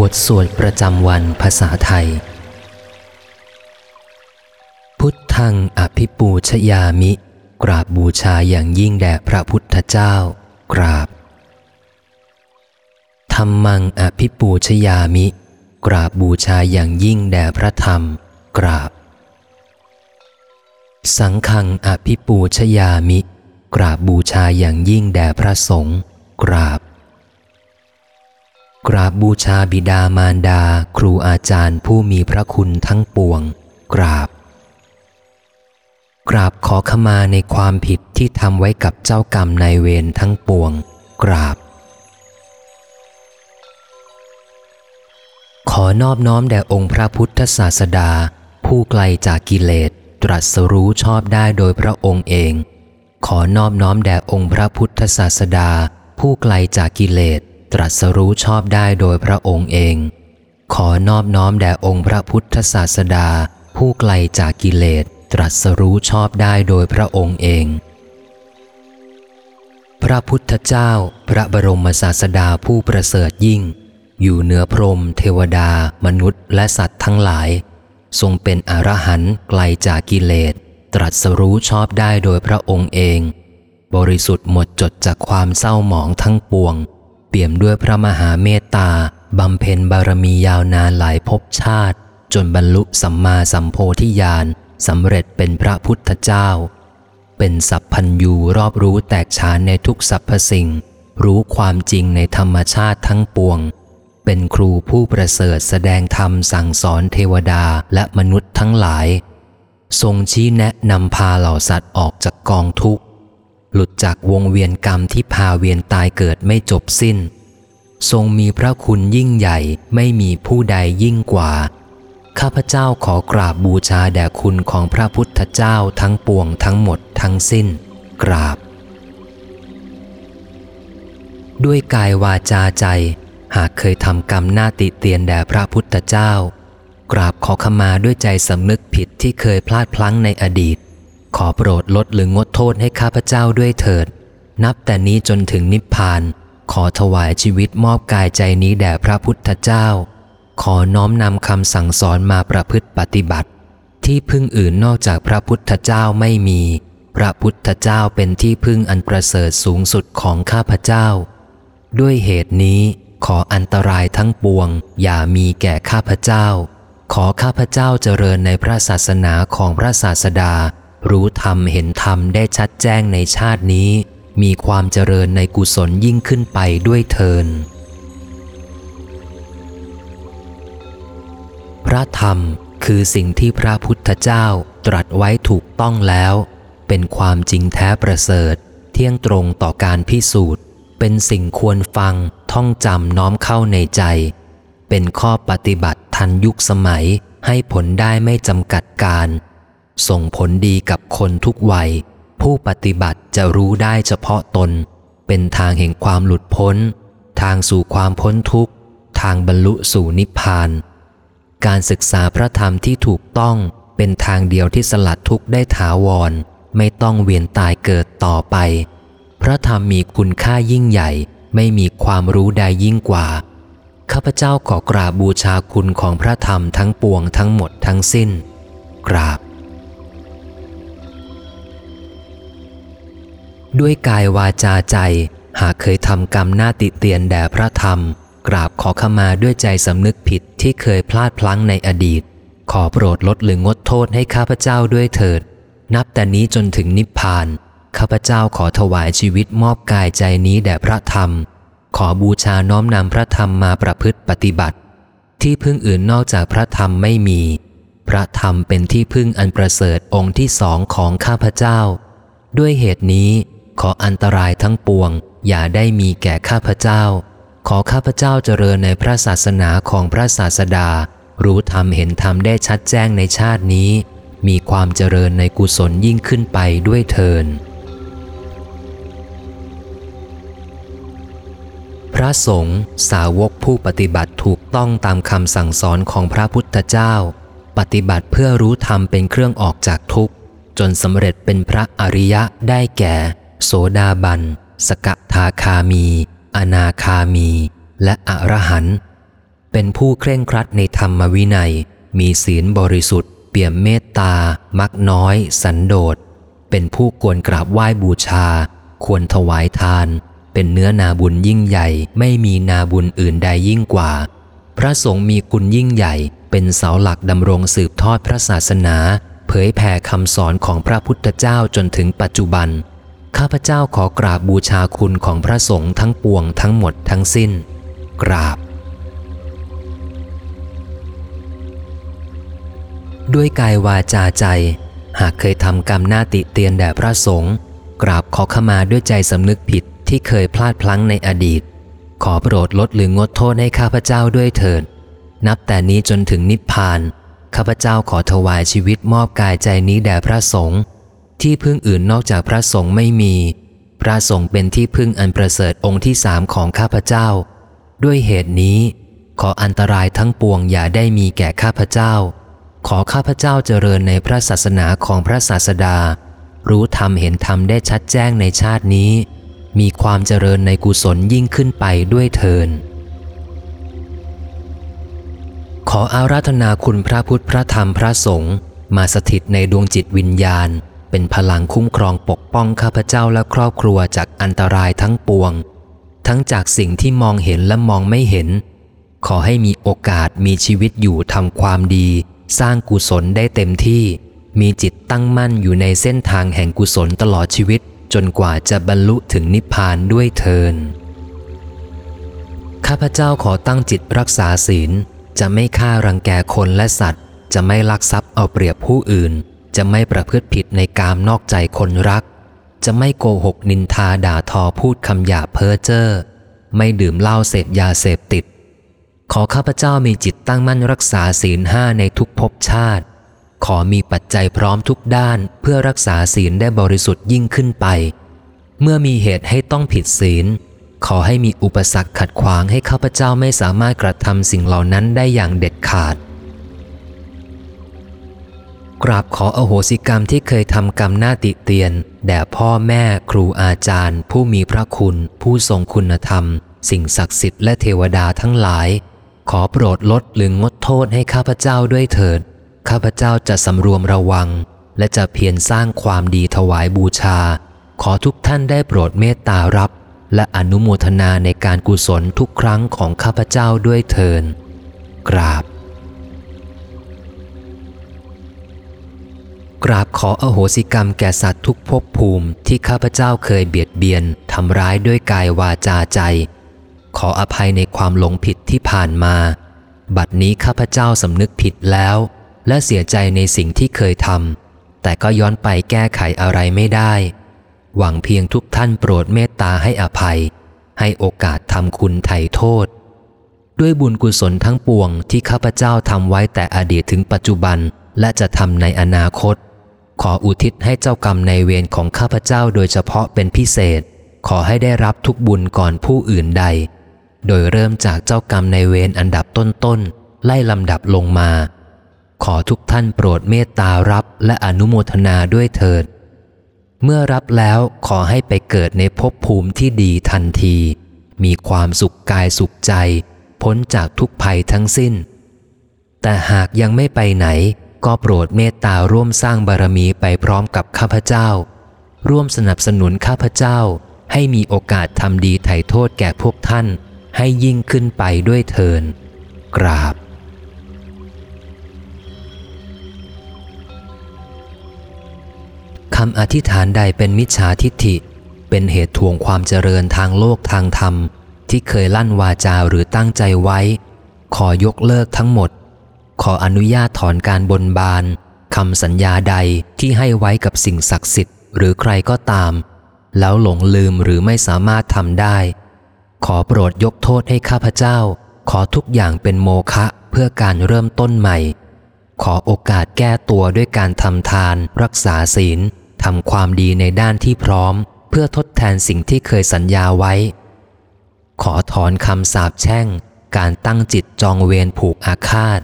บทสวดประจำวันภาษาไทย พุทธังอภิปูชยามิ กราบบูชาอย่างยิ่งแด่พระพุทธเจ้า กราบธรรมังอภิปูชยามิ กราบบูชาอย่างยิ่งแด่พระธรรม กราบ สังฆังอภิปูชยามิ กราบบูชาอย่างยิ่งแด่พระสงฆ์กราบ กราบบูชาบิดามารดา ครูอาจารย์ผู้มีพระคุณทั้งปวง กราบ กราบขอขมาในความผิดที่ทำไว้กับเจ้ากรรมนายเวรทั้งปวง กราบ ขอนอบน้อมแด่องค์พระพุทธศาสดา ผู้ไกลจากกิเลส ตรัสรู้ชอบได้โดยพระองค์เอง ขอนอบน้อมแด่องค์พระพุทธศาสดา ผู้ไกลจากกิเลส ตรัสรู้ชอบได้โดยพระองค์เอง ขอนอบน้อมแด่องค์พระพุทธศาสดา ผู้ไกลจากกิเลสตรัสรู้ชอบได้โดยพระองค์เอง พระพุทธเจ้า พระบรมศาสดาผู้ประเสริฐยิ่ง อยู่เหนือพรหมเทวดา มนุษย์และสัตว์ทั้งหลาย ทรงเป็นอรหันต์ไกลจากกิเลสตรัสรู้ชอบได้โดยพระองค์เอง บริสุทธิ์หมดจดจากความเศร้าหมองทั้งปวง ปี่ยมด้วยพระมหาเมตตาบำเพ็ญบารมียาวนานหลายภพชาติ จนบรรลุสัมมาสัมโพธิญาณสำเร็จเป็นพระพุทธเจ้า เป็นสัพพัญยูรอบรู้แตกฉานในทุกสรรพสิ่ง รู้ความจริงในธรรมชาติทั้งปวง เป็นครูผู้ประเสริฐแสดงธรรมสั่งสอนเทวดาและมนุษย์ทั้งหลาย ทรงชี้แนะนำพาเหล่าสัตว์ออกจากกองทุกข์ หลุดจากวงเวียนกรรมที่พาเวียนตายเกิดไม่จบสิ้น ทรงมีพระคุณยิ่งใหญ่ไม่มีผู้ใดยิ่งกว่า ข้าพเจ้าขอกราบบูชาแด่คุณของพระพุทธเจ้าทั้งปวงทั้งหมดทั้งสิ้น กราบ ด้วยกายวาจาใจ หากเคยทำกรรมหน้าติเตียนแด่พระพุทธเจ้า กราบขอขมาด้วยใจสำนึกผิดที่เคยพลาดพลั้งในอดีต ขอโปรดลดหรืองดโทษให้ข้าพเจ้าด้วยเถิด นับแต่นี้จนถึงนิพพาน ขอถวายชีวิตมอบกายใจนี้แด่พระพุทธเจ้า ขอน้อมนำคำสั่งสอนมาประพฤติปฏิบัติ ที่พึ่งอื่นนอกจากพระพุทธเจ้าไม่มี พระพุทธเจ้าเป็นที่พึ่งอันประเสริฐสูงสุดของข้าพเจ้า ด้วยเหตุนี้ขออันตรายทั้งปวง อย่ามีแก่ข้าพเจ้า ขอข้าพเจ้าเจริญในพระศาสนาของพระศาสดา รู้ธรรมเห็นธรรมได้ชัดแจ้งในชาตินี้ มีความเจริญในกุศลยิ่งขึ้นไปด้วยเทิน พระธรรมคือสิ่งที่พระพุทธเจ้าตรัสไว้ถูกต้องแล้ว เป็นความจริงแท้ประเสริฐ เที่ยงตรงต่อการพิสูจน์ เป็นสิ่งควรฟังท่องจำน้อมเข้าในใจ เป็นข้อปฏิบัติทันยุคสมัยให้ผลได้ไม่จำกัดการ ส่งผลดีกับคนทุกวัย ผู้ปฏิบัติจะรู้ได้เฉพาะตน เป็นทางแห่งความหลุดพ้น ทางสู่ความพ้นทุกข์ ทางบรรลุสู่นิพพาน การศึกษาพระธรรมที่ถูกต้องเป็นทางเดียวที่สลัดทุกข์ได้ถาวร ไม่ต้องเวียนตายเกิดต่อไป พระธรรมมีคุณค่ายิ่งใหญ่ ไม่มีความรู้ใดยิ่งกว่า ข้าพเจ้าขอกราบบูชาคุณของพระธรรมทั้งปวงทั้งหมดทั้งสิ้น กราบ ด้วยกายวาจาใจ หากเคยทำกรรมหน้าติเตียนแด่พระธรรม กราบขอขมาด้วยใจสำนึกผิดที่เคยพลาดพลั้งในอดีต ขอโปรดลดหรืองดโทษให้ข้าพเจ้าด้วยเถิด นับแต่นี้จนถึงนิพพาน ข้าพเจ้าขอถวายชีวิตมอบกายใจนี้แด่พระธรรม ขอบูชาน้อมนำพระธรรมมาประพฤติปฏิบัติ ที่พึ่งอื่นนอกจากพระธรรมไม่มี พระธรรมเป็นที่พึ่งอันประเสริฐองค์ที่สองของข้าพเจ้า ด้วยเหตุนี้ ขออันตรายทั้งปวง อย่าได้มีแก่ข้าพเจ้า ขอข้าพเจ้าเจริญในพระศาสนาของพระศาสดา รู้ธรรมเห็นธรรมได้ชัดแจ้งในชาตินี้ มีความเจริญในกุศลยิ่งขึ้นไปด้วยเทินพระสงฆ์สาวกผู้ปฏิบัติถูกต้องตามคำสั่งสอนของพระพุทธเจ้า ปฏิบัติเพื่อรู้ธรรมเป็นเครื่องออกจากทุกข์ จนสำเร็จเป็นพระอริยะได้แก่ โสดาบัน สกทาคามี อนาคามี และอรหันต์เป็นผู้เคร่งครัดในธรรมวินัย มีศีลบริสุทธิ์ เปี่ยมเมตตา มักน้อย สันโดษ เป็นผู้ควรกราบไหว้บูชา ควรถวายทาน เป็นเนื้อนาบุญยิ่งใหญ่ ไม่มีนาบุญอื่นใดยิ่งกว่า พระสงฆ์มีคุณยิ่งใหญ่ เป็นเสาหลักดำรงสืบทอดพระศาสนา เผยแผ่คำสอนของพระพุทธเจ้าจนถึงปัจจุบัน ข้าพเจ้าขอกราบบูชาคุณของพระสงฆ์ทั้งปวงทั้งหมดทั้งสิ้น กราบ ด้วยกายวาจาใจ หากเคยทำกรรมหน้าติเตียนแด่พระสงฆ์กราบขอขมาด้วยใจสำนึกผิดที่เคยพลาดพลั้งในอดีต ขอโปรดลดหรืองดโทษให้ข้าพเจ้าด้วยเถิด นับแต่นี้จนถึงนิพพาน ข้าพเจ้าขอถวายชีวิตมอบกายใจนี้แด่พระสงฆ์ ที่พึ่งอื่นนอกจากพระสงฆ์ไม่มี พระสงฆ์เป็นที่พึ่งอันประเสริฐองค์ที่สามของข้าพเจ้า ด้วยเหตุนี้ ขออันตรายทั้งปวงอย่าได้มีแก่ข้าพเจ้า ขอข้าพเจ้าเจริญในพระศาสนาของพระศาสดา รู้ธรรมเห็นธรรมได้ชัดแจ้งในชาตินี้ มีความเจริญในกุศลยิ่งขึ้นไปด้วยเทินขออาราธนาคุณพระพุทธพระธรรมพระสงฆ์มาสถิตในดวงจิตวิญญาณ เป็นพลังคุ้มครองปกป้องข้าพเจ้าและครอบครัวจากอันตรายทั้งปวง ทั้งจากสิ่งที่มองเห็นและมองไม่เห็น ขอให้มีโอกาสมีชีวิตอยู่ทำความดี สร้างกุศลได้เต็มที่ มีจิตตั้งมั่นอยู่ในเส้นทางแห่งกุศลตลอดชีวิต จนกว่าจะบรรลุถึงนิพพานด้วยเทินข้าพเจ้าขอตั้งจิตรักษาศีล จะไม่ฆ่ารังแกคนและสัตว์ จะไม่ลักทรัพย์เอาเปรียบผู้อื่น จะไม่ประพฤติผิดในกามนอกใจคนรัก จะไม่โกหกนินทาด่าทอพูดคำหยาบเพ้อเจ้อไม่ดื่มเหล้าเสพยาเสพติด ขอข้าพเจ้ามีจิตตั้งมั่นรักษาศีลห้าในทุกภพชาติ ขอมีปัจจัยพร้อมทุกด้านเพื่อรักษาศีลได้บริสุทธิ์ยิ่งขึ้นไป เมื่อมีเหตุให้ต้องผิดศีล ขอให้มีอุปสรรคขัดขวางให้ข้าพเจ้าไม่สามารถกระทำสิ่งเหล่านั้นได้อย่างเด็ดขาด กราบขออโหสิกรรมที่เคยทำกรรมหน้าติเตียน แด่พ่อแม่ครูอาจารย์ ผู้มีพระคุณ ผู้ทรงคุณธรรม สิ่งศักดิ์สิทธิ์และเทวดาทั้งหลาย ขอโปรดลดหรืองดโทษให้ข้าพเจ้าด้วยเถิด ข้าพเจ้าจะสำรวมระวัง และจะเพียรสร้างความดีถวายบูชา ขอทุกท่านได้โปรดเมตตารับ และอนุโมทนาในการกุศลทุกครั้งของข้าพเจ้าด้วยเทินกราบ กราบขออโหสิกรรมแก่สัตว์ทุกภพภูมิที่ข้าพเจ้าเคยเบียดเบียนทำร้ายด้วยกายวาจาใจ ขออภัยในความหลงผิดที่ผ่านมา บัดนี้ข้าพเจ้าสำนึกผิดแล้ว และเสียใจในสิ่งที่เคยทำแต่ก็ย้อนไปแก้ไขอะไรไม่ได้ หวังเพียงทุกท่านโปรดเมตตาให้อภัย ให้โอกาสทำคุณไถ่โทษ ด้วยบุญกุศลทั้งปวงที่ข้าพเจ้าทำไว้แต่อดีตถึงปัจจุบันและจะทำในอนาคต ขออุทิศให้เจ้ากรรมในเวรของข้าพเจ้าโดยเฉพาะเป็นพิเศษ ขอให้ได้รับทุกบุญก่อนผู้อื่นใด โดยเริ่มจากเจ้ากรรมในเวรอันดับต้นๆไล่ลำดับลงมา ขอทุกท่านโปรดเมตตารับและอนุโมทนาด้วยเถิด เมื่อรับแล้วขอให้ไปเกิดในภพภูมิที่ดีทันที มีความสุขกายสุขใจ พ้นจากทุกภัยทั้งสิ้น แต่หากยังไม่ไปไหน ก็โปรดเมตตาร่วมสร้างบารมีไปพร้อมกับข้าพเจ้า ร่วมสนับสนุนข้าพเจ้าให้มีโอกาสทำดีไถ่โทษแก่พวกท่าน ให้ยิ่งขึ้นไปด้วยเทิน กราบ คำอธิษฐานใดเป็นมิจฉาทิฏฐิ เป็นเหตุทวงความเจริญทางโลกทางธรรม ที่เคยลั่นวาจาหรือตั้งใจไว้ ขอยกเลิกทั้งหมด ขออนุญาตถอนการบนบานคำสัญญาใดที่ให้ไว้กับสิ่งศักดิ์สิทธิ์ หรือใครก็ตาม แล้วหลงลืมหรือไม่สามารถทำได้ ขอโปรดยกโทษให้ข้าพเจ้า ขอทุกอย่างเป็นโมฆะเพื่อการเริ่มต้นใหม่ ขอโอกาสแก้ตัวด้วยการทำทาน รักษาศีลทำความดีในด้านที่พร้อม เพื่อทดแทนสิ่งที่เคยสัญญาไว้ ขอถอนคำสาปแช่ง การตั้งจิตจองเวรผูกอาฆาต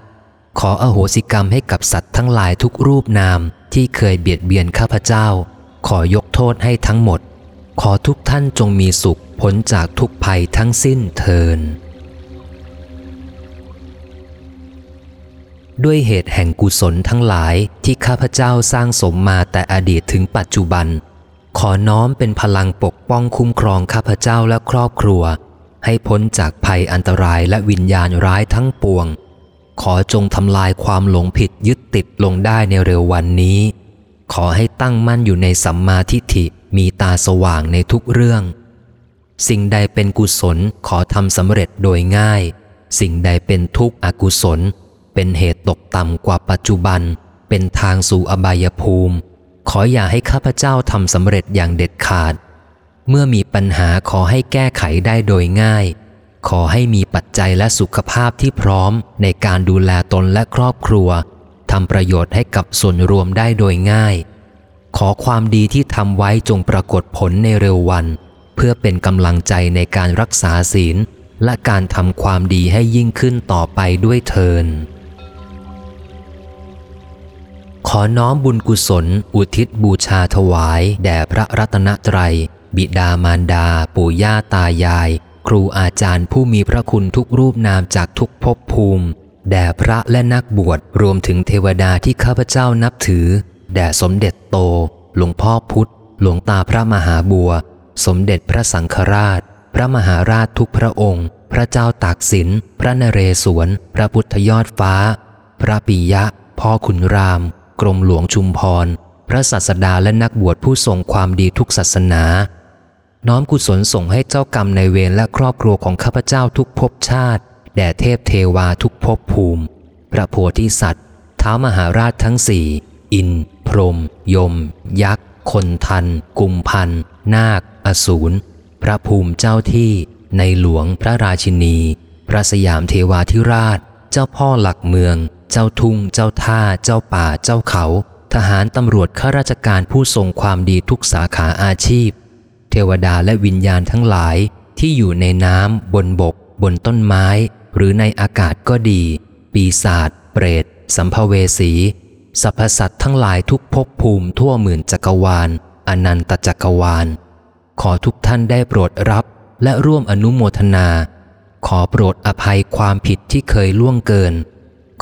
ขออโหสิกรรมให้กับสัตว์ทั้งหลายทุกรูปนามที่เคยเบียดเบียนข้าพเจ้า ขอยกโทษให้ทั้งหมด ขอทุกท่านจงมีสุขพ้นจากทุกภัยทั้งสิ้นเทิน ด้วยเหตุแห่งกุศลทั้งหลายที่ข้าพเจ้าสร้างสมมาแต่อดีตถึงปัจจุบัน ขอน้อมเป็นพลังปกป้องคุ้มครองข้าพเจ้าและครอบครัว ให้พ้นจากภัยอันตรายและวิญญาณร้ายทั้งปวง ขอจงทำลายความหลงผิดยึดติดลงได้ในเร็ววันนี้ ขอให้ตั้งมั่นอยู่ในสัมมาทิฏฐิมีตาสว่างในทุกเรื่อง สิ่งใดเป็นกุศลขอทำสำเร็จโดยง่าย สิ่งใดเป็นทุกข์อกุศล เป็นเหตุตกต่ำกว่าปัจจุบัน เป็นทางสู่อบายภูมิ ขออย่าให้ข้าพเจ้าทำสำเร็จอย่างเด็ดขาด เมื่อมีปัญหาขอให้แก้ไขได้โดยง่าย ขอให้มีปัจจัยและสุขภาพที่พร้อมในการดูแลตนและครอบครัวทำประโยชน์ให้กับส่วนรวมได้โดยง่าย ขอความดีที่ทำไว้จงปรากฏผลในเร็ววัน เพื่อเป็นกำลังใจในการรักษาศีล และการทำความดีให้ยิ่งขึ้นต่อไปด้วยเทิน ขอน้อมบุญกุศล อุทิศบูชาถวาย แด่พระรัตนตรัย บิดามารดา ปู่ย่าตายาย ครูอาจารย์ผู้มีพระคุณทุกรูปนามจากทุกภพภูมิ แด่พระและนักบวชรวมถึงเทวดาที่ข้าพเจ้านับถือ แด่สมเด็จโต หลวงพ่อพุธหลวงตาพระมหาบัว สมเด็จพระสังฆราช พระมหาราชทุกพระองค์ พระเจ้าตากสิน พระนเรศวร พระพุทธยอดฟ้า พระปิยะ พ่อขุนราม กรมหลวงชุมพร พระศาสดาและนักบวชผู้ทรงความดีทุกศาสนา น้อมกุศลส่งให้เจ้ากรรมในเวรและครอบครัวของข้าพเจ้าทุกภพชาติ แด่เทพเทวาทุกภพภูมิ พระโพธิสัตว์ท้าวมหาราชทั้งสี่ อิน พรม ยม ยักษ์ คนทัน กุมพัน นาค อสูร พระภูมิเจ้าที่ ในหลวงพระราชินี พระสยามเทวาธิราช เจ้าพ่อหลักเมือง เจ้าทุ่ง เจ้าท่า เจ้าป่า เจ้าเขา ทหารตำรวจข้าราชการผู้ทรงความดีทุกสาขาอาชีพ เทวดาและวิญญาณทั้งหลายที่อยู่ในน้ำบนบก บนต้นไม้ หรือในอากาศก็ดี ปีศาจเปรต สัมภเวสีสรรพสัตว์ทั้งหลายทุกภพภูมิทั่วหมื่นจักรวาล อนันตจักรวาล ขอทุกท่านได้โปรดรับและร่วมอนุโมทนา ขอโปรดอภัยความผิดที่เคยล่วงเกิน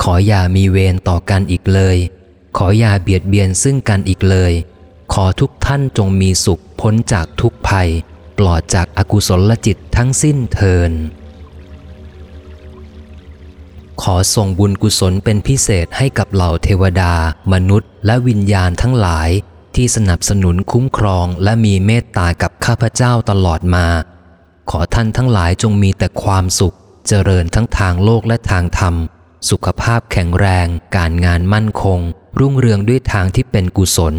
ขออย่ามีเวรต่อกันอีกเลย ขออย่าเบียดเบียนซึ่งกันอีกเลย ขอทุกท่านจงมีสุขพ้นจากทุกภัย ปลอดจากอากุศลจิตทั้งสิ้นเทิน ขอส่งบุญกุศลเป็นพิเศษให้กับเหล่าเทวดา มนุษย์ และวิญญาณทั้งหลาย ที่สนับสนุนคุ้มครองและมีเมตตากับข้าพเจ้าตลอดมา ขอท่านทั้งหลายจงมีแต่ความสุข เจริญทั้งทางโลกและทางธรรม สุขภาพแข็งแรง การงานมั่นคง รุ่งเรืองด้วยทางที่เป็นกุศล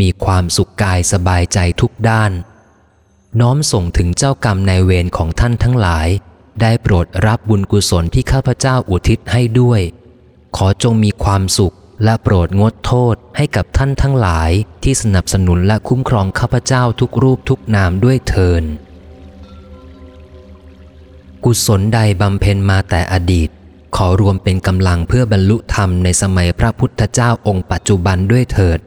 มีความสุขกายสบายใจทุกด้าน น้อมส่งถึงเจ้ากรรมนายเวรของท่านทั้งหลาย ได้โปรดรับบุญกุศลที่ข้าพเจ้าอุทิศให้ด้วย ขอจงมีความสุขและโปรดงดโทษให้กับท่านทั้งหลายที่สนับสนุนและคุ้มครองข้าพเจ้าทุกรูปทุกนามด้วยเทิน กุศลใดบำเพ็ญมาแต่อดีต ขอรวมเป็นกำลังเพื่อบรรลุธรรมในสมัยพระพุทธเจ้าองค์ปัจจุบันด้วยเถิด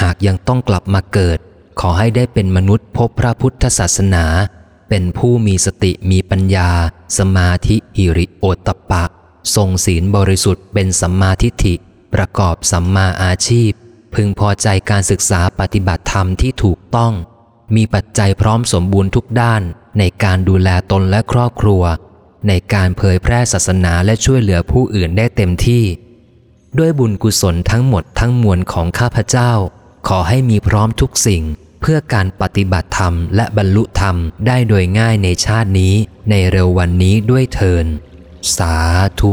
หากยังต้องกลับมาเกิด ขอให้ได้เป็นมนุษย์พบพระพุทธศาสนา เป็นผู้มีสติมีปัญญา สมาธิหิริโอตปปะ ทรงศีลบริสุทธิ์เป็นสัมมาทิฏฐิ ประกอบสัมมาอาชีพ พึงพอใจการศึกษาปฏิบัติธรรมที่ถูกต้อง มีปัจจัยพร้อมสมบูรณ์ทุกด้านในการดูแลตนและครอบครัว ในการเผยแพร่ศาสนาและช่วยเหลือผู้อื่นได้เต็มที่ ด้วยบุญกุศลทั้งหมดทั้งมวลของข้าพเจ้า ขอให้มีพร้อมทุกสิ่ง เพื่อการปฏิบัติธรรมและบรรลุธรรมได้โดยง่ายในชาตินี้ ในเร็ววันนี้ด้วยเทิน สาธุ